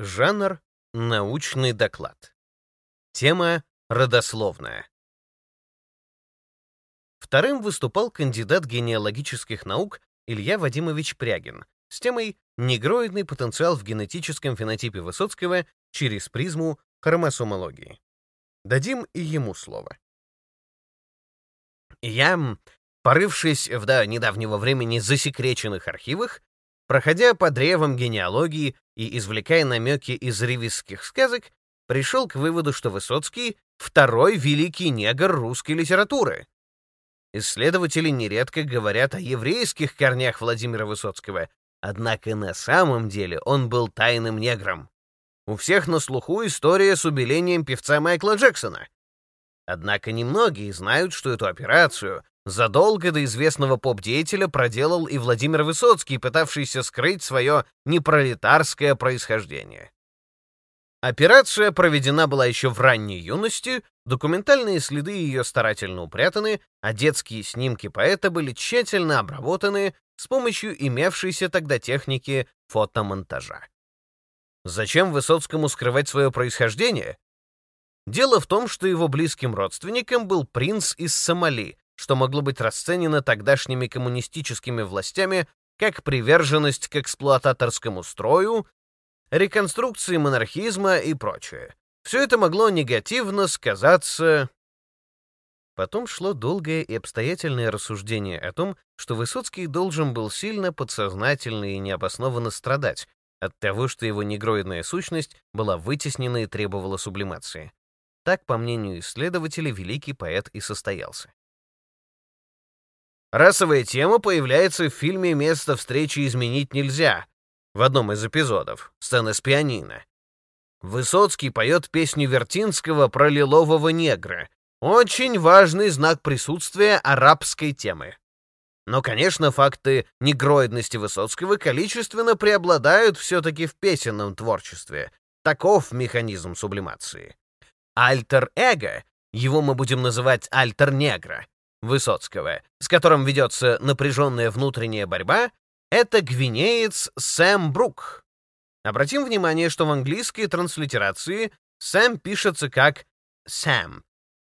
Жанр — научный доклад. Тема — родословная. Вторым выступал кандидат генеалогических наук Илья Вадимович Прягин с темой «Негроидный потенциал в генетическом фенотипе Высоцкого через призму хромосомологии». Дадим и ему слово. Я, порывшись в до недавнего времени засекреченных архивах, проходя по древам генеалогии и извлекая намеки из ревизских сказок, пришел к выводу, что Высоцкий — второй великий негр русской литературы. Исследователи нередко говорят о еврейских корнях Владимира Высоцкого, однако на самом деле он был тайным негром. У всех на слуху история с убиением певца Майкла Джексона. Однако немногие знают, что эту операцию Задолго до известного поп-деятеля проделал и Владимир Высоцкий, пытавшийся скрыть свое непролетарское происхождение. Операция проведена была еще в ранней юности, документальные следы ее старательно упрятаны, а детские снимки поэта были тщательно обработаны с помощью имевшейся тогда техники фотомонтажа. Зачем Высоцкому скрывать свое происхождение? Дело в том, что его близким родственником был принц из Сомали, что могло быть расценено тогдашними коммунистическими властями как приверженность к эксплуататорскому строю, реконструкции монархизма и прочее. Все это могло негативно сказаться... Потом шло долгое и обстоятельное рассуждение о том, что Высоцкий должен был сильно подсознательно и необоснованно страдать от того, что его негроидная сущность была вытеснена и требовала сублимации. Так, по мнению исследователей, великий поэт и состоялся. Расовая тема появляется в фильме «Место встречи изменить нельзя» в одном из эпизодов, сцена с пианино. Высоцкий поет песню Вертинского про лилового негра. Очень важный знак присутствия арабской темы. Но, конечно, факты негроидности Высоцкого количественно преобладают все-таки в песенном творчестве. Таков механизм сублимации. Альтер-эго, его мы будем называть альтер-негра, Высоцкого, с которым ведется напряженная внутренняя борьба, это гвинеец Сэм Брук. Обратим внимание, что в английской транслитерации Сэм пишется как Сэм.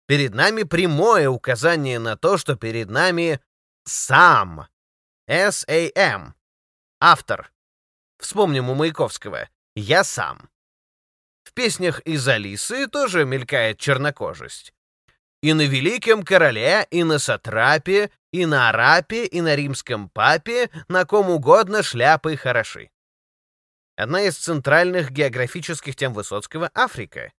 Перед нами прямое указание на то, что перед нами сам. S-A-M. Автор. Вспомним у Маяковского. Я сам. В песнях из Алисы тоже мелькает чернокожесть. И на великом короле, и на сатрапе, и на арапе, и на римском папе, на ком угодно шляпы хороши. Одна из центральных географических тем Высоцкого — Африка.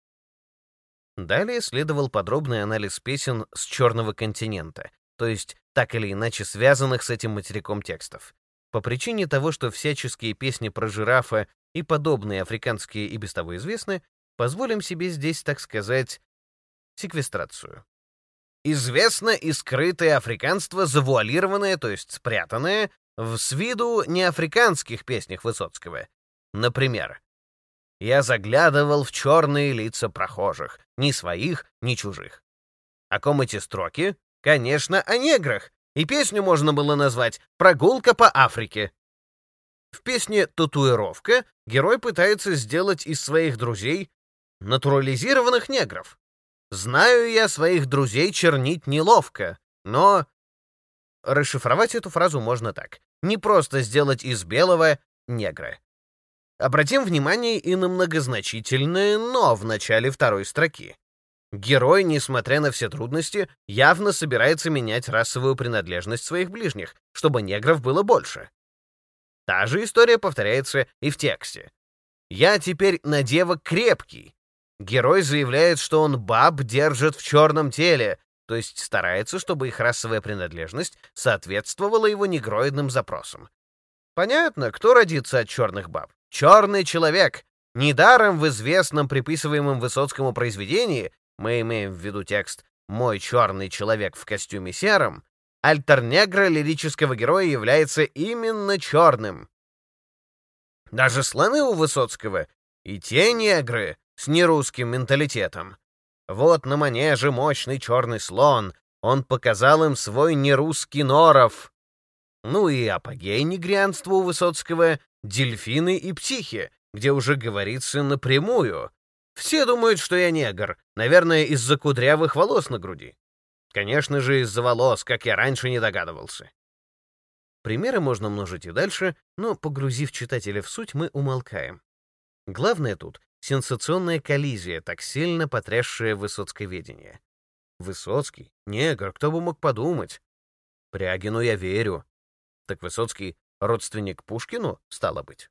Далее следовал подробный анализ песен с Черного континента, то есть так или иначе связанных с этим материком текстов. По причине того, что всяческие песни про жирафа и подобные африканские и без того известны, позволим себе здесь, так сказать, секвестрацию. Известно и скрытое африканство, завуалированное, то есть спрятанное, в с виду неафриканских песнях Высоцкого. Например, «Я заглядывал в черные лица прохожих, ни своих, ни чужих». О ком эти строки? Конечно, о неграх, и песню можно было назвать «Прогулка по Африке». В песне «Татуировка» герой пытается сделать из своих друзей натурализированных негров. Знаю я своих друзей чернить неловко, но... Расшифровать эту фразу можно так. Не просто сделать из белого негра. Обратим внимание и на многозначительное «но» в начале второй строки. Герой, несмотря на все трудности, явно собирается менять расовую принадлежность своих ближних, чтобы негров было больше. Та же история повторяется и в тексте. «Я теперь на девок крепкий, Герой заявляет, что он баб держит в черном теле, то есть старается, чтобы их расовая принадлежность соответствовала его негроидным запросам. Понятно, кто родится от черных баб? Черный человек. Недаром в известном приписываемом Высоцкому произведении, мы имеем в виду текст «Мой черный человек в костюме сером», альтер-негра лирического героя является именно черным. Даже слоны у Высоцкого и те негры, с нерусским менталитетом. Вот на манеже мощный черный слон, он показал им свой нерусский норов. Ну и апогей негрянства у Высоцкого — дельфины и психи, где уже говорится напрямую. Все думают, что я негр, наверное, из-за кудрявых волос на груди. Конечно же, из-за волос, как я раньше не догадывался. Примеры можно множить и дальше, но, погрузив читателя в суть, мы умолкаем. Главное тут — сенсационная коллизия, так сильно потрясшая высоцковедение. Высоцкий? Негр, кто бы мог подумать? Прягину я верю. Так Высоцкий — родственник Пушкину, стало быть?